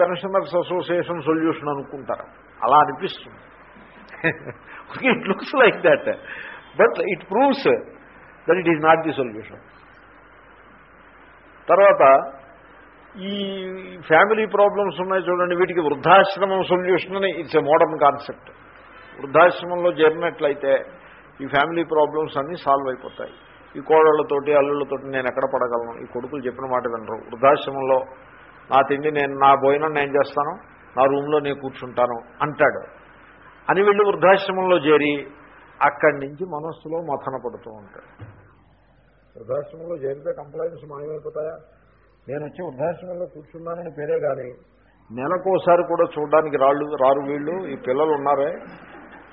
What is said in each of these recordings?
Pensioners association solution అనుకుంటారు. అలా అనిపిస్తుంది. It looks like that but it proves that it is not the solution తర్వాత ఈ family problems ఉన్నాయి చూడండి. వీటికి వృద్ధాశ్రమం సొల్యూషన్ అని ఇట్స్ ఎ మోడర్న్ కాన్సెప్ట్ వృద్ధాశ్రమంలో చేరినట్లయితే ఈ ఫ్యామిలీ ప్రాబ్లమ్స్ అన్నీ సాల్వ్ అయిపోతాయి. ఈ కోడళ్ళతోటి అల్లుళ్ళతోటి నేను ఎక్కడ పడగలను? ఈ కొడుకులు చెప్పిన మాట వినరు. వృద్ధాశ్రమంలో నా తిండి నేను నా భోజనం నేను చేస్తాను నా రూమ్లో నేను కూర్చుంటాను అంటాడు. అని వెళ్ళి వృద్ధాశ్రమంలో చేరి అక్కడి నుంచి మనస్సులో మథన పడుతూ ఉంటాడు. వృద్ధాశ్రమంలో చేరితే కంప్లైంట్స్ మాయమైపోతాయా? నేను వచ్చి వృద్ధాశ్రమంలో కూర్చున్నానని పేరే కానీ నెలకోసారి కూడా చూడడానికి రాళ్ళు రారు వీళ్ళు ఈ పిల్లలు ఉన్నారే.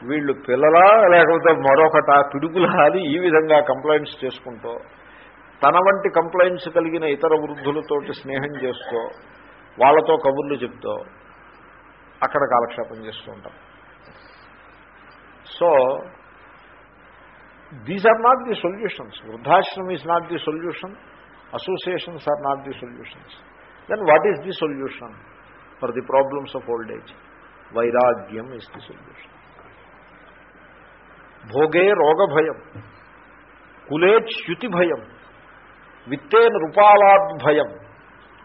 వీళ్ళు పిల్లలా లేకపోతే మరొకట పిడుగులా అని ఈ విధంగా కంప్లైంట్స్ చేసుకుంటూ తన వంటి కంప్లైంట్స్ కలిగిన ఇతర వృద్ధులతోటి స్నేహం చేస్తూ వాళ్ళతో కబుర్లు చెప్తూ అక్కడ కాలక్షేపం చేస్తూ ఉంటాం. So these are not the solutions వృద్ధాశ్రమం is not the solution associations are not the solutions then what is the solution for the problems of old age వైరాగ్యం ఈస్ ది సొల్యూషన్ భోగే రోగభయం కులే చ్యుతి భయం విత్తే నృపాలాద్ భయం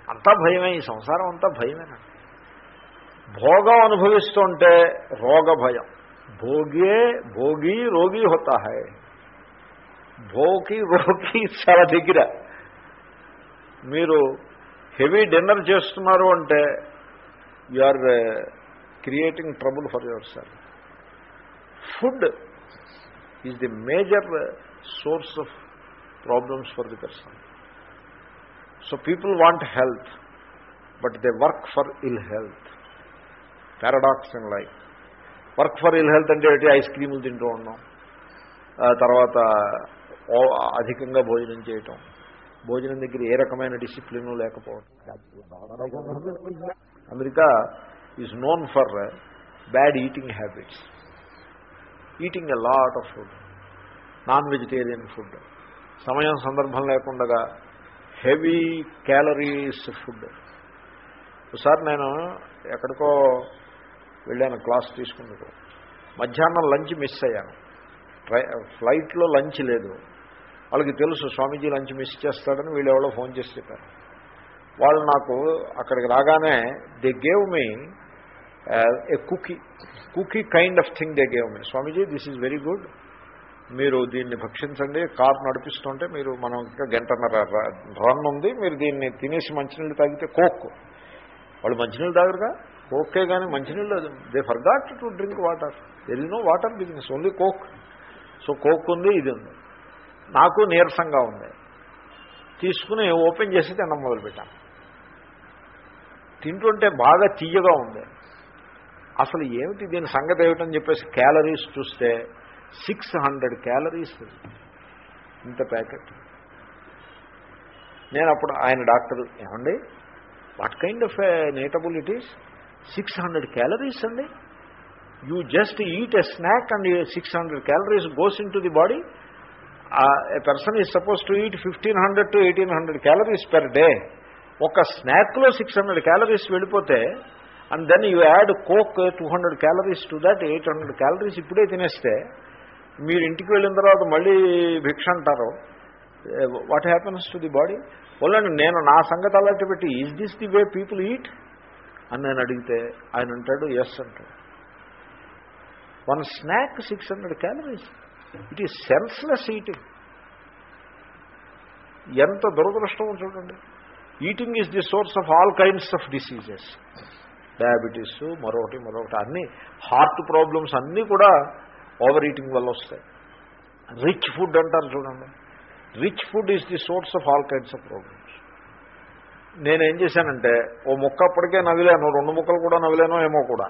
అంతా భయమే ఈ సంసారం అంతా భయమేనా భోగం అనుభవిస్తుంటే రోగ భయం భోగే భోగి రోగి హోతా హై భోగి రోగి చాలా దగ్గర. మీరు హెవీ డిన్నర్ చేస్తున్నారు అంటే you are uh, creating trouble for yourself food is the major uh, source of problems for the person. So people want health but they work for ill health paradox in life work for ill health అంటే ఏంటి? Ice క్రీములు తింటూ ఉన్నాం. తర్వాత అధికంగా భోజనం చేయటం. భోజనం దగ్గర ఏ రకమైన డిసిప్లిన్ లేకపోవడం America is known for bad eating habits eating a lot of food non vegetarian food సమయం సందర్భం లేకుండా హెవీ క్యాలరీస్ ఫుడ్. ఒకసారి నేను ఎక్కడికో వెళ్ళాను క్లాస్ తీసుకుందుకు మధ్యాహ్నం లంచ్ మిస్ అయ్యాను. ఫ్లైట్లో లంచ్ లేదు. వాళ్ళకి తెలుసు స్వామీజీ లంచ్ మిస్ చేస్తాడని వీళ్ళు ఫోన్ చేసి చెప్పారు. వాళ్ళు నాకు అక్కడికి రాగానే they gave me a cookie cookie kind of thing they gave me Swamiji this is very good మీరు దీన్ని భక్షించండి కార్ నడిపిస్తుంటే మీరు మనం ఇంకా గంటన్నర రన్ ఉంది మీరు దీన్ని తినేసి మంచినీళ్ళు తాగితే కోక్. వాళ్ళు మంచినీళ్ళు తాగరుగా? కోకే కానీ మంచినీళ్ళు they forgot to drink water there is no water business only Coke so Coke ఉంది ఇది ఉంది. నాకు నీరసంగా ఉంది. తీసుకుని ఓపెన్ చేసి తినడం మొదలుపెట్టాను. తింటుంటే బాగా తీయగా ఉంది. అసలు ఏమిటి దీని సంగతి ఏమిటని చెప్పేసి క్యాలరీస్ చూస్తే సిక్స్ హండ్రెడ్ క్యాలరీస్ ఇంత ప్యాకెట్. నేను అప్పుడు ఆయన డాక్టర్ ఏమండి what kind of eatable it is six hundred calories అండి. You just eat a snack and six hundred calories goes into the body a person is suppose to eat fifteen hundred to eighteen hundred calories per day ఒక స్నాక్లో six hundred calories వెళ్ళిపోతే and then you add Coke two hundred calories to that eight hundred calories ఇప్పుడే తినేస్తే మీరు ఇంటికి వెళ్ళిన తర్వాత మళ్ళీ భిక్ష అంటారు. What happens to the body వల్లండి నేను నా సంగతి అలాంటి పెట్టి is this the way people eat అని నేను అడిగితే ఆయన అంటాడు ఎస్ అంటాడు. One snack six hundred calories it is senseless eating ఎంత దురదృష్టం చూడండి. Eating is the source of all kinds of diseases diabetes మరొకటి మరొకటి అన్నీ హార్ట్ ప్రాబ్లమ్స్ అన్నీ కూడా ఓవర్ ఈటింగ్ వల్ల వస్తాయి. రిచ్ ఫుడ్ అంటారు చూడండి. Rich food is the source of all kinds of problems. నేనేం చేశానంటే ఓ ముక్క అప్పటికే నవ్విలేను రెండు ముక్కలు కూడా నవ్విలేనో ఏమో కూడా.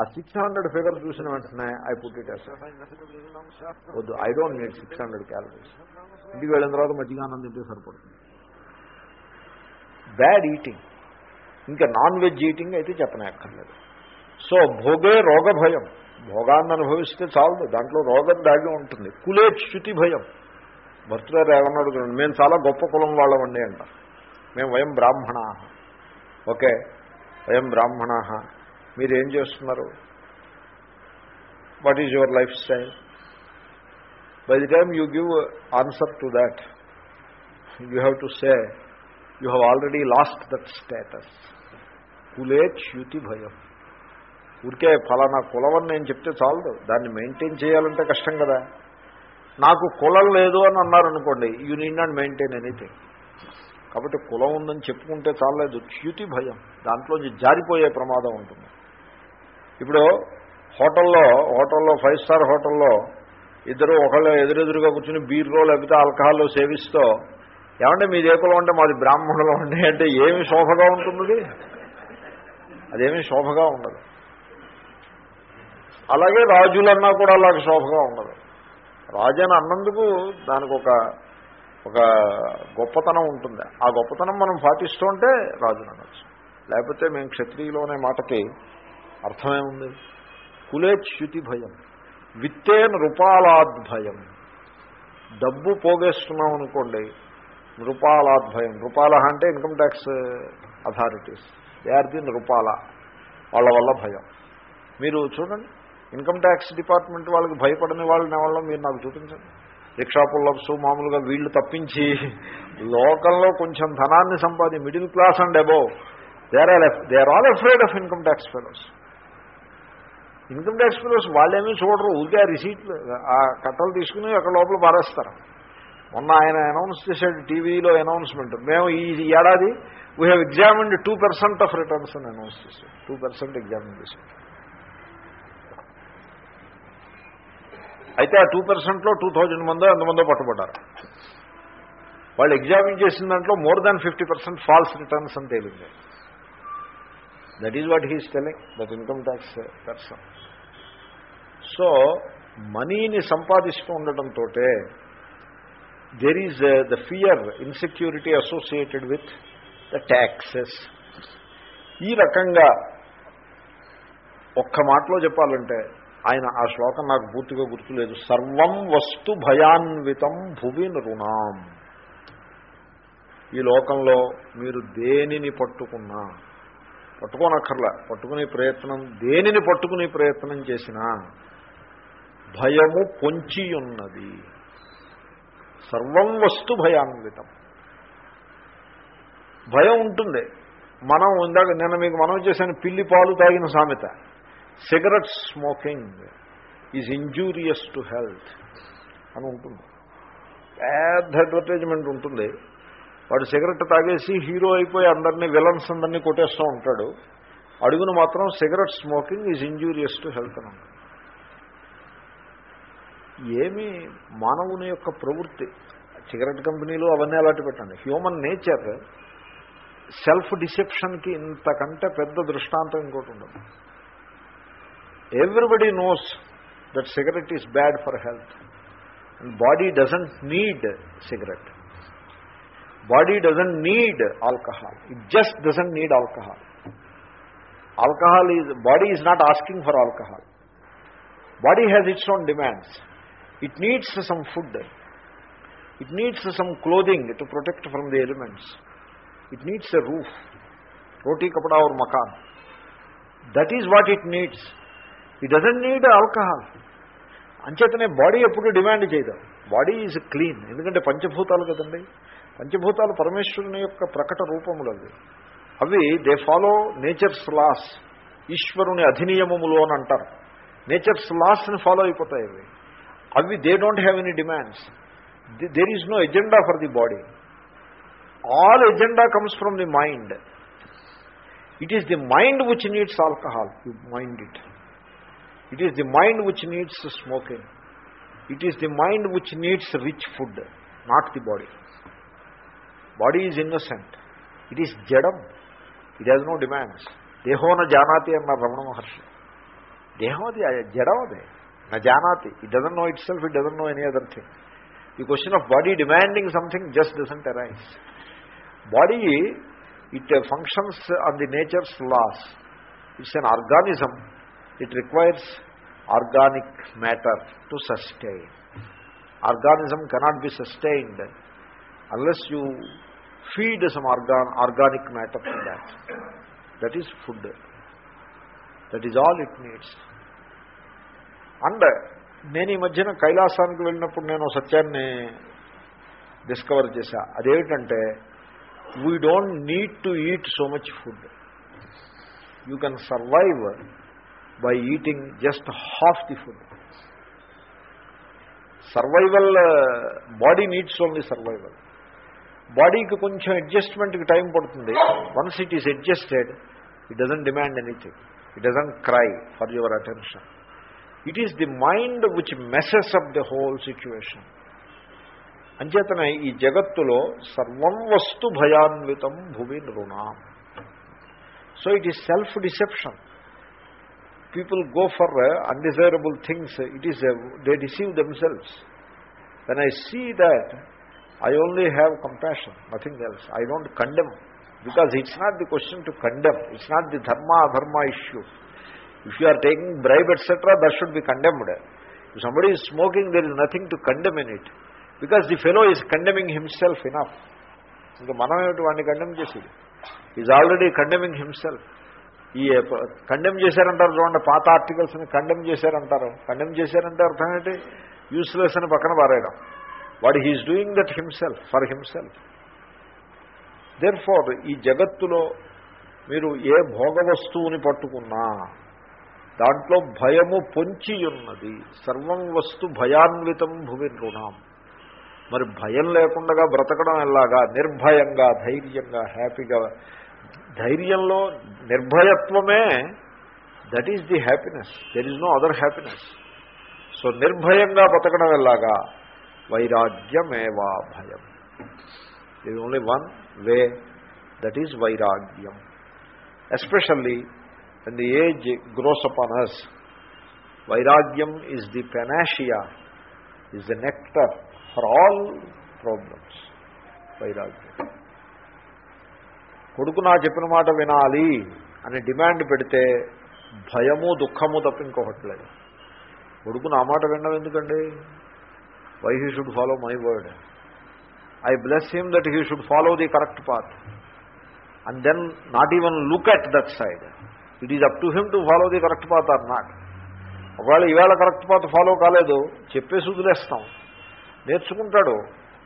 ఆ సిక్స్ హండ్రెడ్ ఫిగర్ చూసిన వెంటనే ఐ పుట్ ఇట్ వద్దు I don't need six hundred calories ఇంటికి వెళ్ళిన తర్వాత మజ్జిగ ఆనందం తింటే సరిపడుతుంది. బ్యాడ్ ఈటింగ్ ఇంకా నాన్ వెజ్ ఈటింగ్ అయితే చెప్పనక్కర్లేదు. సో భోగే రోగ భయం. భోగాన్ని అనుభవిస్తే చాలదు దాంట్లో రోగం దాగి ఉంటుంది. కులే చ్యుతి భయం. భర్తగారు ఏమన్నా అడుగుతున్నాడు మేము చాలా గొప్ప కులం వాళ్ళమండి అంట. మేము వయం బ్రాహ్మణ. ఓకే వయం బ్రాహ్మణ. మీరేం చేస్తున్నారు? What is your life style by the time you give answer to that you have to say you have already lost that status కులే చ్యుతి భయం. ఊరికే ఫలానా కులం అని నేను చెప్తే చాలదు. దాన్ని మెయింటైన్ చేయాలంటే కష్టం కదా. నాకు కులం లేదు అని అన్నారనుకోండి you need not maintain anything కాబట్టి కులం ఉందని చెప్పుకుంటే చాలలేదు. చ్యుతి భయం. దాంట్లోంచి జారిపోయే ప్రమాదం ఉంటుంది. ఇప్పుడు హోటల్లో హోటల్లో ఫైవ్ స్టార్ హోటల్లో ఇద్దరు ఒకళ్ళు ఎదురెదురుగా కూర్చుని బీర్లో లేకపోతే ఆల్కహాల్ సేవిస్తూ ఏమంటే మీ ఏ కులం అంటే మాది బ్రాహ్మణులు ఉండే అంటే ఏమి శోభగా ఉంటుంది అదేమి శోభగా ఉండదు. అలాగే రాజులన్నా కూడా అలాగే శోభగా ఉండదు. రాజు అని అన్నందుకు దానికి ఒక ఒక గొప్పతనం ఉంటుంది. ఆ గొప్పతనం మనం పాటిస్తూ ఉంటే రాజుని అనొచ్చు. లేకపోతే మేము క్షత్రియులోనే మాటకి అర్థమేముంది? కులేచ్యుతి భయం విత్తే నృపాలాద్భయం డబ్బు పోగేస్తున్నాం అనుకోండి నృపాలాద్భయం నృపాల అంటే income tax authorities. They are the నృపాల వాళ్ళ వల్ల భయం. మీరు చూడండి ఇన్కమ్ ట్యాక్స్ డిపార్ట్మెంట్ వాళ్ళకి భయపడని వాళ్ళని ఎవరో మీరు నాకు చూపించండి. రిక్షా పుల్లప్స్ మామూలుగా వీళ్ళు తప్పించి లోకంలో కొంచెం ధనాన్ని సంపాది middle class and above. They are they are all afraid of income tax fellows income tax fellows వాళ్ళేమీ చూడరు. ఊరికే ఆ రిసీట్లు ఆ కట్టలు తీసుకుని అక్కడ లోపల పారేస్తారు. మొన్న ఆయన అనౌన్స్ చేశాడు టీవీలో అనౌన్స్మెంట్ మేము ఈ ఏడాది we have examined two percent of returns అని అనౌన్స్ చేశాడు. టూ పర్సెంట్ ఎగ్జామిన్ చేశాడు అయితే ఆ టూ పర్సెంట్లో టూ థౌజండ్ మందో ఎంతమందో పట్టుబడ్డారు. వాళ్ళు ఎగ్జామిన్ చేసిన దాంట్లో more than fifty percent false returns అని తేలింది. That is what he's telling that income tax person so మనీని సంపాదిస్తూ ఉండటంతో there is the fear insecurity associated with the taxes ఈ రకంగా ఒక్క మాటలో చెప్పాలంటే ఆయన ఆ శ్లోకం నాకు పూర్తిగా గుర్తులేదు. సర్వం వస్తు భయాన్వితం భువి నృణాం. ఈ లోకంలో మీరు దేనిని పట్టుకున్నా పట్టుకోనక్కర్లా పట్టుకునే ప్రయత్నం దేనిని పట్టుకునే ప్రయత్నం చేసినా భయము పొంచి ఉన్నది సర్వం వస్తు భయాన్వితం. భయం ఉంటుంది. మనం ఇందాక నిన్న మీకు మనం చేశాను పిల్లి పాలు తాగిన సామెత. Cigarette smoking is injurious to health అని ఉంటుంది. పెద్ద అడ్వర్టైజ్మెంట్ ఉంటుంది. వాడు సిగరెట్ తాగేసి హీరో అయిపోయి అందరినీ విలన్స్ అందరినీ కొట్టేస్తూ ఉంటాడు. అడుగును మాత్రం cigarette smoking is injurious to health అని ఉంటుంది. ఏమి మానవుని యొక్క ప్రవృత్తి సిగరెట్ కంపెనీలు అవన్నీ అలాంటి పెట్టండి. హ్యూమన్ నేచర్ సెల్ఫ్ డిసెప్షన్కి ఇంతకంటే పెద్ద దృష్టాంతం ఇంకోటి ఉండదు. Everybody knows that cigarette is bad for health. And body doesn't need cigarette. Body doesn't need alcohol. It just doesn't need alcohol. Alcohol is, body is not asking for alcohol. Body has its own demands. It needs some food. It needs some clothing to protect from the elements. It needs a roof. Roti, kapda aur makan. That is what it needs. It doesn't need alcohol అంచేతనే body ఎప్పుడు demand చేయదు. Body is clean ఎందుకంటే పంచభూతాలు కదండి? పంచభూతాలు పరమేశ్వరుని యొక్క ప్రకట రూపములు అవి అవి దే ఫాలో నేచర్స్ లాస్ ఈశ్వరుని అధినియమములు అని అంటారు. నేచర్స్ లాస్ని ఫాలో అయిపోతాయి అవి. అవి they don't have any demands there is no agenda for the body all agenda comes from the mind it is the mind which needs alcohol you mind it it is the mind which needs smoking it is the mind which needs rich food not the body body is innocent it is జడం it has no demands దేహోన జానాతి అన్నారు రమణ మహర్షి దేహం అది జడం అదే నా జానాతి it doesn't know itself it doesn't know any other thing the question of body demanding something just doesn't arise body it functions on the nature's laws it's an organism it requires organic matter to sustain organism cannot be sustained unless you feed some organ organic matter to that that is food that is all it needs and నేను ఈ మధ్యన కైలాసానికి వెళ్ళినప్పుడు నేను సత్యాన్ని discover చేశా. అదేమిటంటే we don't need to eat so much food you can survive by eating just half the food survival body needs only survival బాడీకి కొంచెం అడ్జస్ట్మెంట్కి టైం పడుతుంది. Once it is adjusted it doesn't demand anything it doesn't cry for your attention it is the mind which messes up the whole situation అంచేతనే ఈ జగత్తులో సర్వం వస్తు భయాన్వితం భూమి నృణాం so it is self deception people go for undesirable things it is they deceive themselves when I see that I only have compassion nothing else I don't condemn because it's not the question to condemn it's not the dharma adharma issue if you are taking bribe etcetera that should be condemned if somebody is smoking there is nothing to condemn in it because the fellow is condemning himself enough ఇంకా మనం ఏమిటి వాడిని condemn చేసేది is already condemning himself ఈ condemn చేశారంటారు చూడండి పాత ఆర్టికల్స్ని condemn చేశారంటారు. Condemn చేశారంటే అర్థం ఏంటి? యూస్లెస్ అని పక్కన పారేయడం. వాడు he is doing that himself for himself therefore ఈ జగత్తులో మీరు ఏ భోగ వస్తువుని పట్టుకున్నా దాంట్లో భయము పొంచి ఉన్నది సర్వం వస్తు భయాన్వితం భూమి రుణాం మరి భయం లేకుండా బ్రతకడం ఎలాగా? నిర్భయంగా ధైర్యంగా హ్యాపీగా ధైర్యంలో నిర్భయత్వమే that is the happiness there is no other happiness so నిర్భయంగా బతకడం ఎలాగా వైరాగ్యమేవా భయం ఇది only one way that is vairagyam especially when the age grows upon us, Vairagyam is the panacea, is the nectar for all problems. Vairagyam. కొడుకు నా చెప్పిన మాట వినాలి అని డిమాండ్ పెడితే భయము దుఃఖము తప్ప ఇంకొకట్లేదు కొడుకు నా మాట వినడం ఎందుకండి? Why he should follow my word I bless him that he should follow the correct path and then not even look at that side it is up to him to follow the correct path or not ఒకవేళ ఈవేళ correct path follow కాలేదు చెప్పేసి వదిలేస్తాం. నేర్చుకుంటాడు.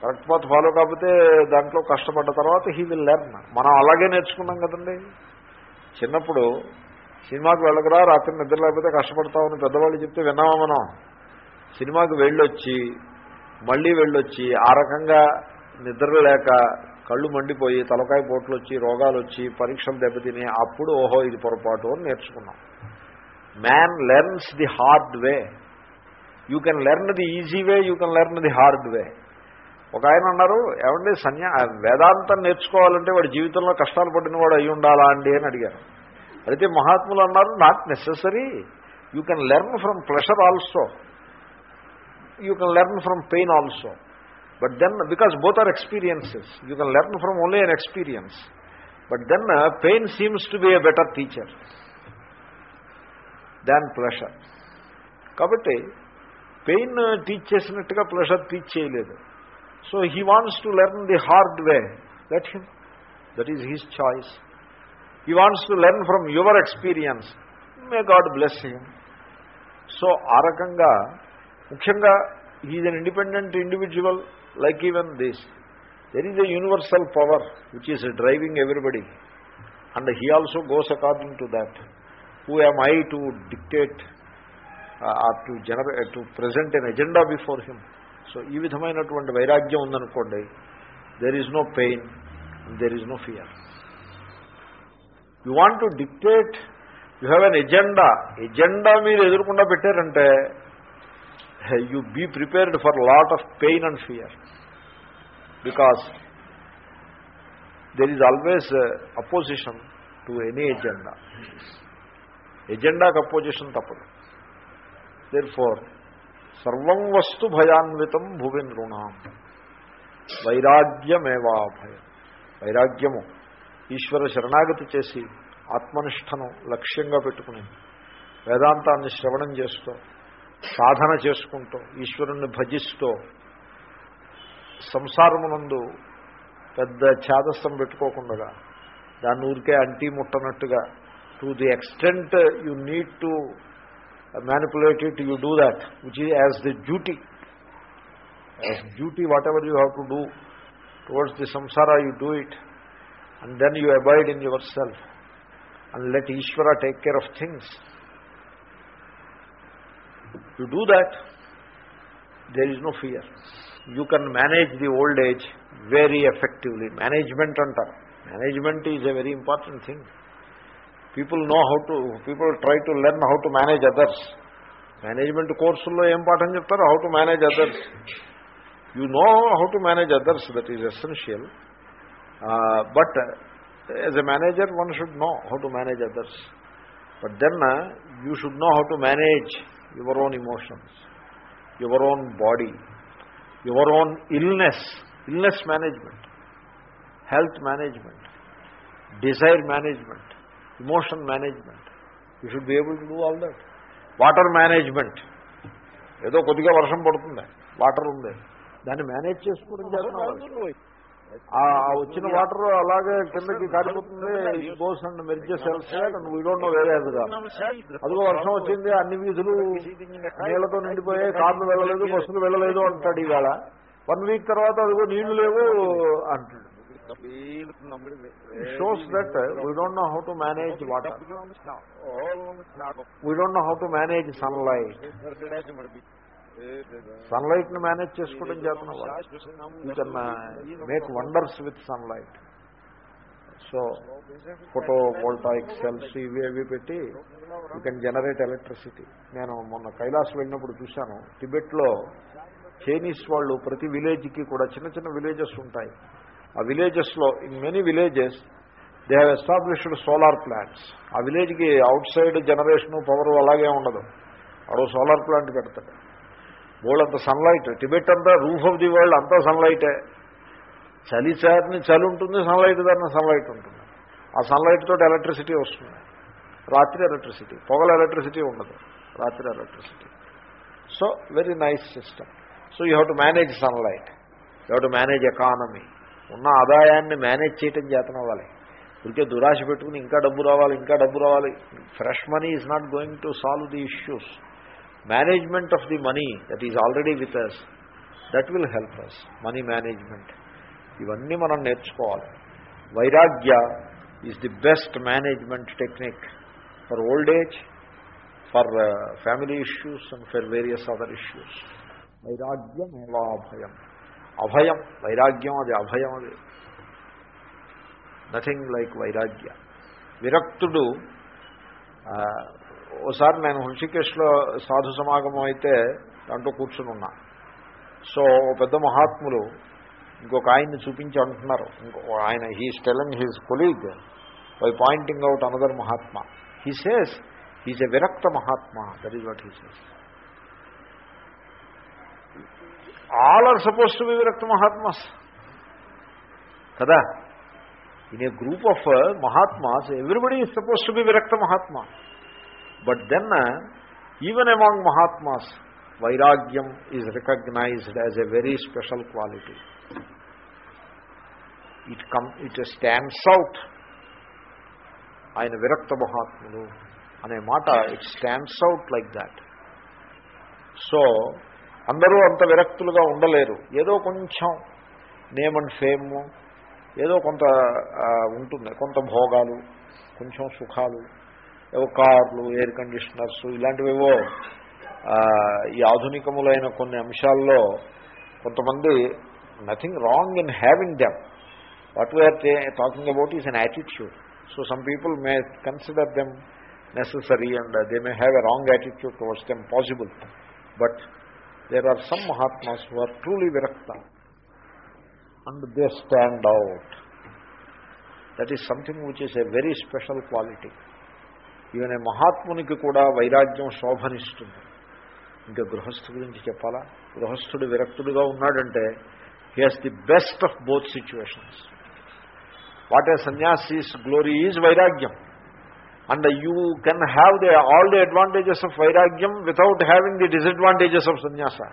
Correct path follow కాకపోతే దాంట్లో కష్టపడ్డ తర్వాత హీ విల్ లెర్న్. మనం అలాగే నేర్చుకున్నాం కదండి. చిన్నప్పుడు సినిమాకి వెళ్ళకరా రాత్రి నిద్ర లేకపోతే కష్టపడతామని పెద్దవాళ్ళు చెప్తే విన్నామా మనం? సినిమాకి వెళ్ళొచ్చి మళ్ళీ వెళ్ళొచ్చి ఆ రకంగా నిద్ర లేక కళ్ళు మండిపోయి తలకాయ పోట్లు వచ్చి రోగాలు వచ్చి పరీక్షలు దెబ్బతిని అప్పుడు ఓహో ఇది పొరపాటు అని నేర్చుకున్నాం. Man learns the hard way. You can learn the easy way you can learn the hard way. ఒక ఆయన అన్నారు ఏమండి సన్యా వేదాంతం నేర్చుకోవాలంటే వాడి జీవితంలో కష్టాలు పడిన వాడు అయి ఉండాలా అండి? అని అడిగారు. అయితే మహాత్ములు అన్నారు not necessary you can learn from pleasure also you can learn from pain also but then because both are experiences you can learn from only an experience but then pain seems to be a better teacher than pleasure కాబట్టి pain teach uh, చేసినట్టుగా pleasure teach చేయలేదు. So he wants to learn the hard way let him that is his choice he wants to learn from your experience may God bless him so ఆ రకంగా ముఖ్యంగా is an independent individual like even this there is a universal power which is driving everybody and he also goes according to that who am I to dictate or to generate to present an agenda before him so ఈ విధమైనటువంటి వైరాగ్యం ఉందనుకోండి there is no pain there is no fear you want to dictate you have an agenda agenda మీరు ఎదురకుండా పెట్టారంటే you be prepared for lot of pain and fear because there is always opposition to any agenda ఎజెండాకి opposition తప్పదు. Therefore సర్వం వస్తు భయాన్వితం భువి నృణాం. వైరాగ్యమేవా భయం వైరాగ్యము ఈశ్వర శరణాగతి చేసి ఆత్మనిష్టను లక్ష్యంగా పెట్టుకుని వేదాంతాన్ని శ్రవణం చేస్తూ సాధన చేసుకుంటూ ఈశ్వరుణ్ణి భజిస్తూ సంసారమునందు పెద్ద ఛాదస్సం పెట్టుకోకుండా దాన్ని ఊరికే అంటీ ముట్టనట్టుగా to the extent you need to manipulate it, you do that, which is as the duty. As duty, whatever you have to do towards the samsara, you do it. And then you abide in yourself. And let Ishvara take care of things. You do that, there is no fear. You can manage the old age very effectively. Management, anta. management is a very important thing. Important thing people know how to people try to learn how to manage others management కోర్సుల్లో ఏం పాఠం చెప్తారు how to manage others you know how to manage others that is essential but as a manager one should know how to manage others but then you should know how to manage your own emotions your own body your own illness illness management health management desire management emotion management you should be able to do all that water management ఏదో కొద్దిగా వర్షం పడుతుంది. Water ఉంది. దాన్ని manage చేసుకోవడం చేస్తున్నారు ఆ వచ్చిన వాటర్ అలాగే కిందకి కారిపోతుంది. Goes and merges and we don't know వేరే అదిగా అదిగో వర్షం వచ్చింది అన్ని వీధులు నీళ్ళతో నిండిపోయాయి కార్లు వెళ్ళలేదు బస్సులు వెళ్ళలేదు అంటాడు ఇవాళ వన్ వీక్ తర్వాత అదిగో నీళ్ళు లేవు అంటాడు. Shows that we don't know how to manage water we don't know how to manage sunlight సన్లైట్ని manage చేసుకోవడం చేతన you can make wonders with sunlight so photovoltaic cells ఇవి అవి పెట్టి యూ కెన్ జనరేట్ ఎలక్ట్రిసిటీ నేను మొన్న కైలాస్ వెళ్ళినప్పుడు చూశాను. టిబెట్లో చైనీస్ వాళ్ళు ప్రతి విలేజ్కి కూడా చిన్న చిన్న విలేజెస్ ఉంటాయి. ఆ విలేజెస్లో in many villages they have established solar plants ఆ విలేజ్కి అవుట్ సైడ్ జనరేషన్ పవర్ అలాగే ఉండదు. అడో సోలార్ ప్లాంట్ పెడతాడు అంత సన్లైట్ టిబెట్ అంతా రూఫ్ ఆఫ్ ది వరల్డ్ అంతా సన్లైటే చలి చారిని చలి ఉంటుంది సన్లైట్ దాన్ని సన్లైట్ ఉంటుంది. ఆ సన్లైట్ తోటి ఎలక్ట్రిసిటీ వస్తుంది. రాత్రి ఎలక్ట్రిసిటీ పొగల ఎలక్ట్రిసిటీ ఉండదు. రాత్రి electricity so very nice system so you have to manage sunlight you have to manage economy ఉన్న ఆదాయాన్ని మేనేజ్ చేయటం చేతనవ్వాలి. ఇదికే దురాశ పెట్టుకుని ఇంకా డబ్బు రావాలి ఇంకా డబ్బు రావాలి. Fresh money is not going to solve the issues management of the money that is already with us that will help us money management ఇవన్నీ మనం నేర్చుకోవాలి. Vairagya is the best management technique for old age for family issues and for various other issues వైరాగ్యం లాభయం అభయం వైరాగ్యం అది అభయం అది nothing like వైరాగ్య విరక్తుడు ఓసారి నేను హృషికేశ్లో సాధు సమాగమం అయితే దాంట్లో కూర్చుని ఉన్నా సో ఓ పెద్ద మహాత్ములు ఇంకొక ఆయన్ని చూపించి అంటున్నారు ఇంకో ఆయన he is telling his colleague by pointing out another mahatma he says he's a virakta mahatma that is what he says all are suppose to be virakta mahatmas కదా in a group of mahatmas everybody is suppose to be virakta mahatma but then even among mahatmas vairagyam is recognised as a very special quality it come it stands out ఆయన విరక్త మహాత్ములు అనే మాట it stands out like that so అందరూ అంత విరక్తులుగా ఉండలేరు. ఏదో కొంచెం నేమ్ అండ్ ఫేమ్ ఏదో కొంత ఉంటుంది. కొంత భోగాలు కొంచెం సుఖాలు ఏవో కార్లు ఎయిర్ కండిషనర్స్ ఇలాంటివేవో ఈ ఆధునికములైన కొన్ని అంశాల్లో కొంతమంది nothing wrong in having them what we're talking about is an attitude so some people may consider them necessary and they may have a wrong attitude towards them possible but there are some mahatmas who are truly virakta and they stand out that is something which is a very special quality even ఏ మహాత్మునికి కూడా వైరాగ్యం శోభనిస్తుంది. ఇంకా గృహస్థ గురించి చెప్పాలా? గృహస్థుడు విరక్తుడుగా ఉన్నాడంటే he has the best of both situations what a sanyasi's glory is vairagyam and you can have the, all the advantages of vairagyam without having the disadvantages of sannyasa.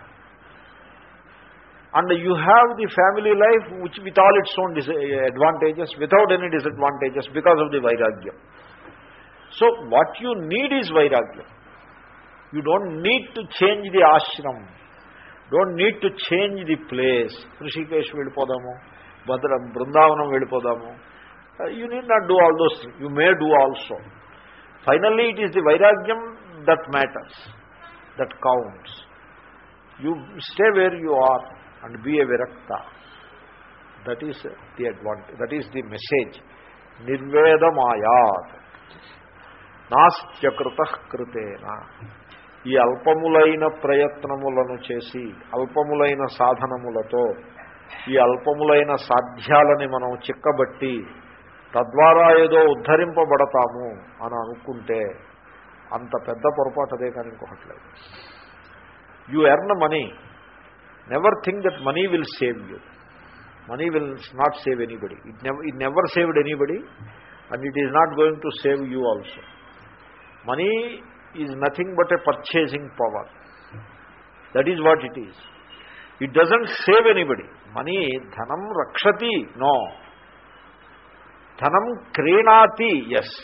And you have the family life which with all its own disadvantages without any disadvantages because of the vairagyam so what you need is vairagyam you don't need to change the ashram don't need to change the place Rishikesh వెళ్ళిపోదాము భద్ర బృందావనం వెళ్ళిపోదాము you need not do all those thing you may do also Finally it is the vairagyam that matters that counts you stay where you are and be a virakta that is the advantage that is the message నిర్వేదమాయాత్ నాస్త్యకృత కృతేన ఈ అల్పములైన ప్రయత్నములను చేసి అల్పములైన సాధనములతో ఈ అల్పములైన సాధ్యాలని మనం చిక్కబట్టి తద్వారా ఏదో ఉద్ధరింపబడతాము అని అనుకుంటే అంత పెద్ద పొరపాటు అదే కానీ ఇంకొకట్లేదు you earn money never think that money will save you money will not save anybody it never it never saved anybody and it is not going to save you also money is nothing but a purchasing power that is what it is it doesn't save anybody money ధనం రక్షతి no ధనం క్రీణాతి yes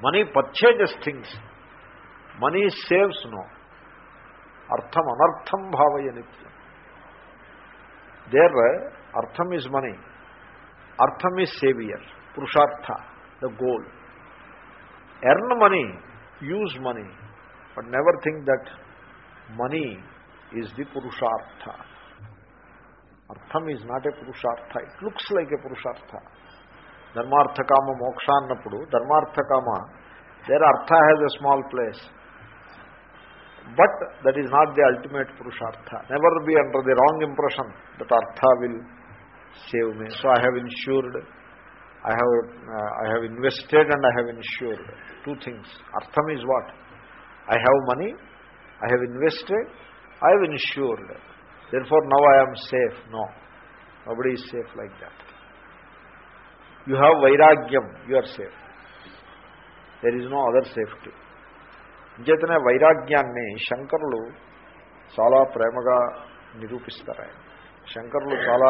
money purchases things money saves no అర్థం అనర్థం భావయ నిత్యం there అర్థం is money అర్థం is saviour Purushartha the goal earn money use money but never think that money is the పురుషార్థ అర్థం is not a Purushartha it looks like a పురుషార్థ ధర్మార్థకామ మోక్ష అన్నప్పుడు ధర్మార్థకామ there artha has a small place but that is not the ultimate purushartha never be under the wrong impression that artha will save me so I have insured I have uh, I have invested and I have insured. Two things. Artham is what? I have money, I have invested, I have insured. Therefore now I am safe. No. Nobody is safe like that. You have vairagyam, you are safe. There is no other safety. ఇంచేతనే వైరాగ్యాన్ని శంకరులు చాలా ప్రేమగా నిరూపిస్తారు ఆయన శంకరులు చాలా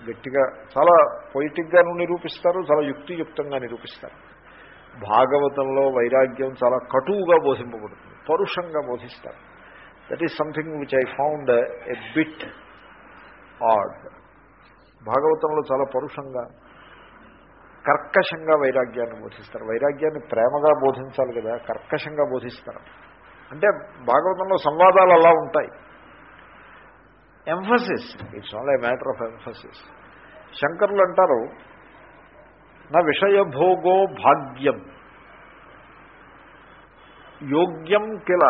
గట్టిగా చాలా పొయిటిక్గాను నిరూపిస్తారు చాలా యుక్తియుక్తంగా నిరూపిస్తారు భాగవతంలో వైరాగ్యం చాలా కటువుగా బోధింపబడుతుంది పరుషంగా బోధిస్తారు that is something which I found a bit odd భాగవతంలో చాలా పరుషంగా కర్కశంగా వైరాగ్యాన్ని బోధిస్తారు. వైరాగ్యాన్ని ప్రేమగా బోధించాలి కదా కర్కశంగా బోధిస్తారు. అంటే భాగవతంలో సంవాదాలు అలా ఉంటాయి. Emphasis it's only matter of emphasis శంకరులు అంటారు నా విషయభోగో భాగ్యం యోగ్యం కిల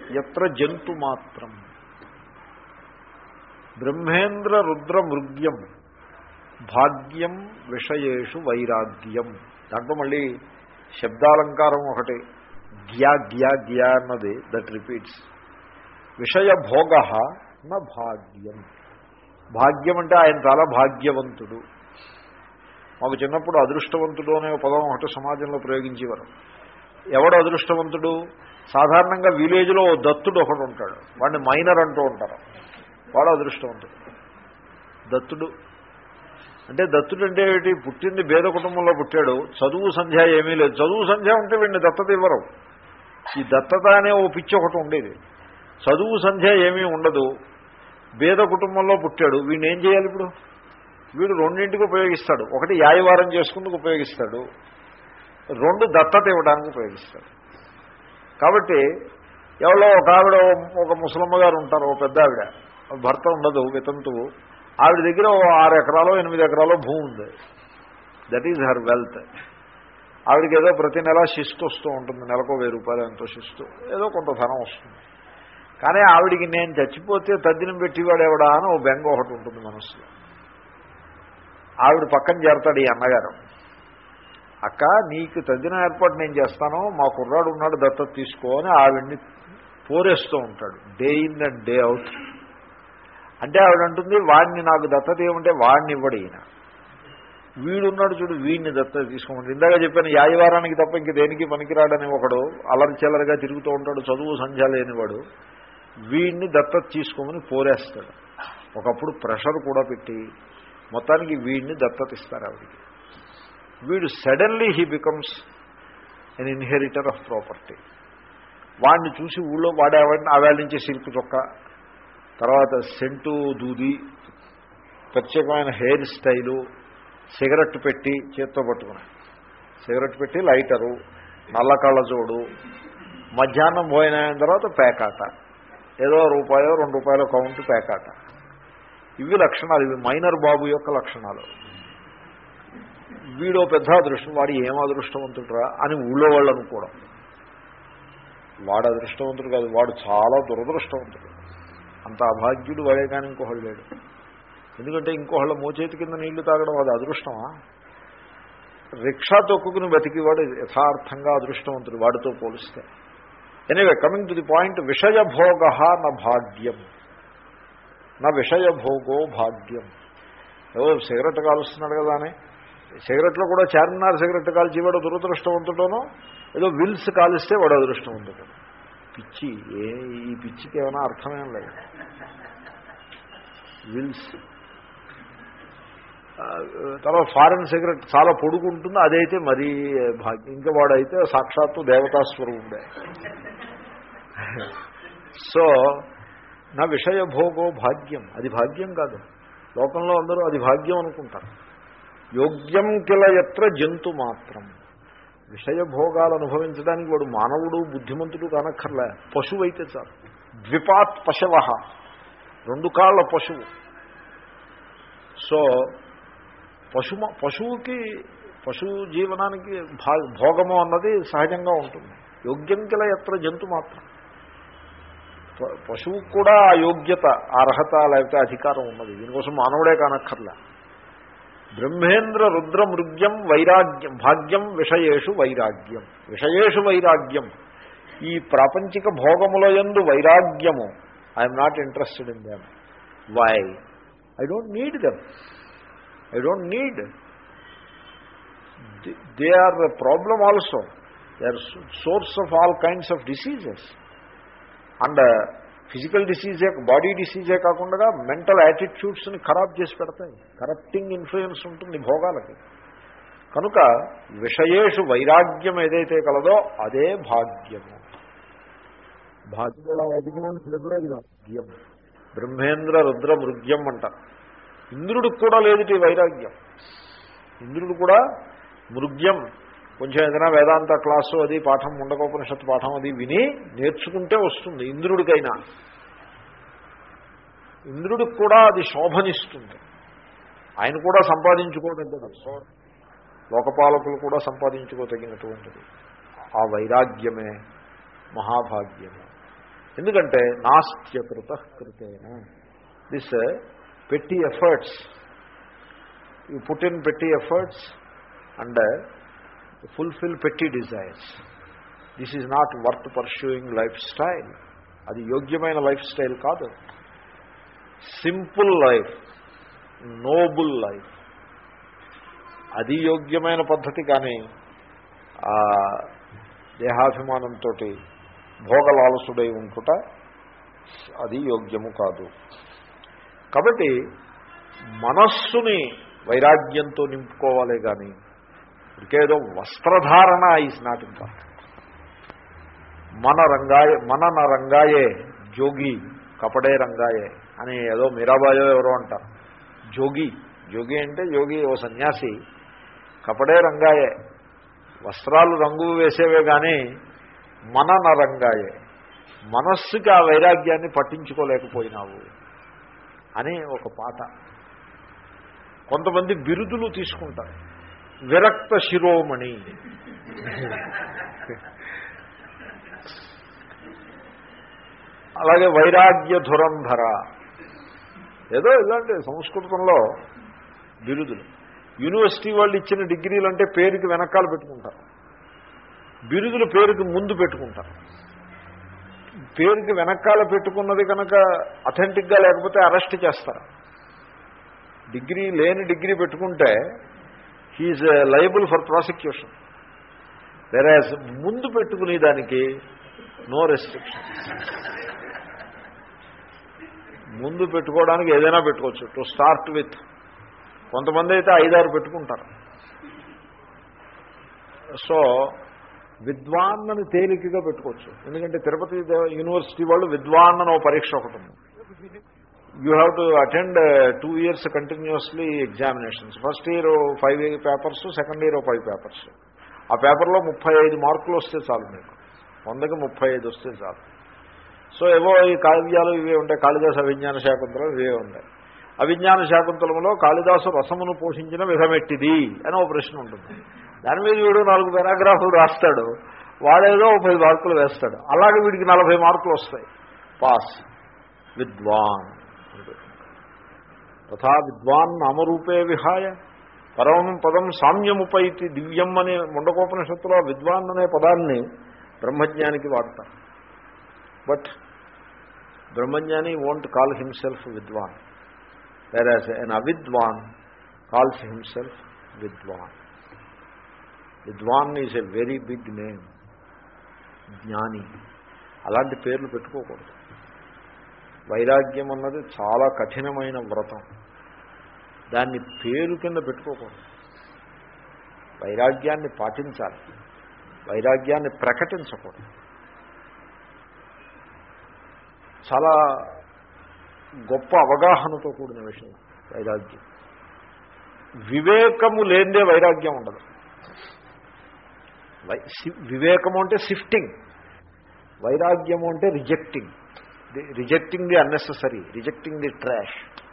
ఎత్ర జంతు మాత్రం. బ్రహ్మేంద్ర రుద్ర మృగ్యం భాగ్యం విషయేషు వైరాగ్యం. దాంట్లో మళ్ళీ శబ్దాలంకారం ఒకటి. గ్యా గ్యా గ్యా అన్నది దట్ రిపీట్స్ విషయభోగ నా భాగ్యం. భాగ్యం అంటే ఆయన చాలా భాగ్యవంతుడు. మాకు చిన్నప్పుడు అదృష్టవంతుడు అనే పదం ఒకటి సమాజంలో ప్రయోగించేవారు. ఎవడు అదృష్టవంతుడు? సాధారణంగా విలేజ్లో ఓ దత్తుడు ఒకడు ఉంటాడు. వాడిని మైనర్ అంటూ ఉంటారు. వాడు అదృష్టవంతుడు. దత్తుడు. అంటే దత్తుడు అంటే ఏమిటి? పుట్టింది భేద కుటుంబంలో పుట్టాడు. చదువు సంధ్య ఏమీ లేదు. చదువు సంధ్య ఉంటే వీడిని దత్తత ఇవ్వరు. ఈ దత్తత అనే ఓ పిచ్చి ఒకటి ఉండేది. చదువు సంధ్య ఏమీ ఉండదు. భేద కుటుంబంలో పుట్టాడు. వీడిని ఏం చేయాలి ఇప్పుడు? వీడు రెండింటికి ఉపయోగిస్తాడు. ఒకటి యాయవారం చేసుకుందుకు ఉపయోగిస్తాడు. రెండు దత్తత ఇవ్వడానికి ఉపయోగిస్తారు. కాబట్టి ఎవరో ఒక ఆవిడ ఒక ముసలమ్మ గారు ఉంటారు ఒక పెద్ద ఆవిడ. భర్త ఉండదు వితంతువు. ఆవిడ దగ్గర ఓ ఆరు ఎకరాలో ఎనిమిది ఎకరాలో భూమి ఉంది. దట్ ఈజ్ హర్ వెల్త్ ఆవిడకి ఏదో ప్రతి నెల శిస్తు వస్తూ ఉంటుంది నెలకు వెయ్యి రూపాయలు ఎంతో శిస్తు. ఏదో కొంత ధనం వస్తుంది. కానీ ఆవిడికి నేను చచ్చిపోతే తద్దినం పెట్టివాడు అని ఓ బెంగ ఒకటి ఉంటుంది మనసులో. ఆవిడ పక్కన చేరతాడు ఈ అన్నగారు. అక్క నీకు తగ్గిన ఏర్పాటు నేను చేస్తాను మా కుర్రాడు ఉన్నాడు దత్తత తీసుకో అని ఆవిడ్ని పోరేస్తూ ఉంటాడు. Day in and day out అంటే ఆవిడ అంటుంది వాడిని నాకు దత్తత ఏమంటే వాడిని ఇవ్వడు ఈయన. వీడున్నాడు చూడు వీడిని దత్తత తీసుకోమంటే. ఇందాక చెప్పాను యాయవారానికి తప్ప ఇంక దేనికి పనికిరాడని ఒకడు అలరిచలరిగా తిరుగుతూ ఉంటాడు చదువు సంధ్య లేనివాడు. వీడిని దత్తత తీసుకోమని పోరేస్తాడు. ఒకప్పుడు ప్రెషర్ కూడా పెట్టి మొత్తానికి వీడిని దత్తత ఇస్తారు ఆవిడికి. వీడు suddenly he becomes an inheritor of property. వాడిని చూసి ఊళ్ళో వాడేవాడిని ఆవేళ నుంచి సిల్క్ చొక్క తర్వాత సెంటు దూది ప్రత్యేకమైన హెయిర్ స్టైలు సిగరెట్ పెట్టి చేత్తో పట్టుకుని సిగరెట్ పెట్టి లైటరు నల్ల కళ్ళజోడు మధ్యాహ్నం పోయిన తర్వాత పేకాట ఏదో రూపాయో రెండు రూపాయల కౌంట్ పేకాట ఇవి లక్షణాలు ఇవి మైనర్ బాబు యొక్క లక్షణాలు. వీడో పెద్ద అదృష్టం వాడు ఏం అదృష్టవంతుడురా అని ఊళ్ళో వాళ్ళు అనుకోవడం వాడు అదృష్టవంతుడు కాదు వాడు చాలా దురదృష్టవంతుడు. అంత అభాగ్యుడు వాడే కానీ ఇంకోహళ్ళు లేడు. ఎందుకంటే ఇంకోహళ్ళ మోచేతి కింద నీళ్ళు తాగడం అది అదృష్టమా? రిక్షా తొక్కుకుని బతికివాడు యథార్థంగా అదృష్టవంతుడు వాడితో పోలిస్తే. Anyway coming to the point విషయభోగ నా భాగ్యం. నా విషయభోగో భాగ్యం. ఏవో సిగరెట్ కాలుస్తున్నాడు కదా అని. సిగరెట్లో కూడా చార్మినార్ సిగరెట్ కాల్చి వాడు దురదృష్టవంతుడోనో ఏదో విల్స్ కాలిస్తే వాడు అదృష్టవంతుడు. పిచ్చి ఏ ఈ పిచ్చికి ఏమైనా అర్థమేం లేదు. విల్స్. తర్వాత ఫారెన్ సిగరెట్ చాలా పొడుగుంటుంది అదైతే మరీ భాగ్యం. ఇంకా వాడైతే సాక్షాత్తు దేవతాస్వరూపుడే. సో నా విషయభోగో భాగ్యం. అది భాగ్యం కాదు. లోకంలో అందరూ అది భాగ్యం అనుకుంటారు. యోగ్యం కిల ఎత్ర జంతు మాత్రం. విషయభోగాలు అనుభవించడానికి వాడు మానవుడు బుద్ధిమంతుడు కానక్కర్లే. పశువు అయితే చాలు. ద్విపాత్ పశవ. రెండు కాళ్ళ పశువు. సో పశు పశువుకి పశు జీవనానికి భోగము అన్నది సహజంగా ఉంటుంది. యోగ్యం కిల ఎత్ర జంతు మాత్రం. పశువుకు కూడా ఆ యోగ్యత అర్హత లేకపోతే అధికారం ఉన్నది. దీనికోసం మానవుడే కానక్కర్లే. బ్రహ్మేంద్ర రుద్ర మృగ్యం వైరాగ్యం భాగ్యం విషయేషు వైరాగ్యం. విషయేషు వైరాగ్యం. ఈ ప్రాపంచిక భోగముల ఎందు వైరాగ్యము. I'm not interested in them why I don't need them I don't need they are problem also they are source of all kinds of diseases and physical డిసీజే body డిసీజే కాకుండా మెంటల్ యాటిట్యూడ్స్ని ఖరాబ్ చేసి పెడతాయి. కరప్టింగ్ ఇన్ఫ్లుయెన్స్ ఉంటుంది భోగాలకి. కనుక విషయేషు వైరాగ్యం ఏదైతే కలదో అదే భాగ్యము. భాగ్యం. బ్రహ్మేంద్ర రుద్ర మృగ్యం అంట. ఇంద్రుడికి కూడా లేదుటి వైరాగ్యం. ఇంద్రుడు కూడా మృగ్యం. కొంచెం ఏదైనా వేదాంత క్లాసు అది పాఠం ముండకోపనిషత్ పాఠం అది విని నేర్చుకుంటే వస్తుంది ఇంద్రుడికైనా. ఇంద్రుడికి కూడా అది శోభనిస్తుంది. ఆయన కూడా సంపాదించుకోదగ్గదు. లోకపాలకులు కూడా సంపాదించుకోదగినటువంటిది. ఆ వైరాగ్యమే మహాభాగ్యమే. ఎందుకంటే నాస్త్యకృత కృతేన. This petty efforts you put in petty efforts and fulfil petty desires this is not worth pursuing lifestyle అది యోగ్యమైన లైఫ్ స్టైల్ కాదు. సింపుల్ లైఫ్ నోబుల్ లైఫ్ అది యోగ్యమైన పద్ధతి కానీ దేహాభిమానంతో భోగలాలసుడై ఉంటుట అది యోగ్యము కాదు. కాబట్టి మనస్సుని వైరాగ్యంతో నింపుకోవాలి కానీ ఇంకేదో వస్త్రధారణ ఈజ్ నాట్ ఇంపార్టెంట్ మన రంగాయ మన రంగాయే జోగి కపడే రంగాయే అని ఏదో మీరాబాయో ఎవరో అంటారు. జోగి జోగి అంటే యోగి ఓ సన్యాసి కపడే రంగాయే. వస్త్రాలు రంగు వేసేవే కానీ మన రంగాయే. మనస్సుకి ఆ వైరాగ్యాన్ని పట్టించుకోలేకపోయినావు అని ఒక పాట. కొంతమంది బిరుదులు తీసుకుంటారు. విరక్త శిరోమణి. అలాగే వైరాగ్య ధురంధర. ఏదో ఇలాంటి సంస్కృతంలో బిరుదులు. యూనివర్సిటీ వాళ్ళు ఇచ్చిన డిగ్రీలు అంటే పేరుకి వెనకాల పెట్టుకుంటారు. బిరుదులు పేరుకి ముందు పెట్టుకుంటారు. పేరుకి వెనకాల పెట్టుకున్నది కనుక అథెంటిక్గా లేకపోతే అరెస్ట్ చేస్తారు. డిగ్రీ లేని డిగ్రీ పెట్టుకుంటే హీఈస్ లయబుల్ ఫర్ ప్రాసిక్యూషన్. వెరాజ్ ముందు పెట్టుకునే దానికి నో రెస్ట్రిక్షన్ ముందు పెట్టుకోవడానికి ఏదైనా పెట్టుకోవచ్చు. టు స్టార్ట్ విత్ కొంతమంది అయితే ఐదారు పెట్టుకుంటారు. సో విద్వాన్ అని తేలికగా పెట్టుకోవచ్చు. ఎందుకంటే తిరుపతి యూనివర్సిటీ వాళ్ళు విద్వాన్ అని ఓ పరీక్ష ఒకటి ఉంది. You have to attend two years continuously examinations first year five papers second year five papers ఆ పేపర్లో ముప్పై ఐదు మార్కులు వస్తే చాలు మీకు. వందకి ముప్పై ఐదు వస్తే చాలు. సో ఏవో ఈ కావ్యాలు ఇవే ఉంటాయి. కాళిదాసు అవిజ్ఞాన శాకుంతలం ఇవే ఉంటాయి. అవిజ్ఞాన శాకుంతలంలో కాళిదాసు రసమును పోషించిన విధమెట్టిది అని ఒక ప్రశ్న ఉంటుంది. దాని మీద వీడు నాలుగు పారాగ్రాఫ్లు రాస్తాడు. వాడేదో ఒక పది మార్కులు వేస్తాడు. అలాగే వీడికి నలభై మార్కులు వస్తాయి. పాస్. విద్వాన్. తథా విద్వాన్ నామరూపే విహాయ. పరం పదం సామ్యముపైతి దివ్యం అనే ముండకోపనిషత్తులో విద్వాన్ అనే పదాన్ని బ్రహ్మజ్ఞానికి వాడతారు. బట్ బ్రహ్మజ్ఞాని వోంట్ కాల్ హిమ్సెల్ఫ్ విద్వాన్. Whereas an అవిద్వాన్ calls himself Vidwan. Vidwan is a very big name జ్ఞాని. అలాంటి పేర్లు పెట్టుకోకూడదు. వైరాగ్యం అన్నది చాలా కఠినమైన వ్రతం. దాన్ని పేరు కింద పెట్టుకోకూడదు. వైరాగ్యాన్ని పాటించాలి. వైరాగ్యాన్ని ప్రకటించకూడదు. చాలా గొప్ప అవగాహనతో కూడిన విషయం వైరాగ్యం. వివేకము లేనిదే వైరాగ్యం ఉండదు. వివేకము అంటే సిఫ్టింగ్ వైరాగ్యము అంటే rejecting rejecting the unnecessary rejecting the trash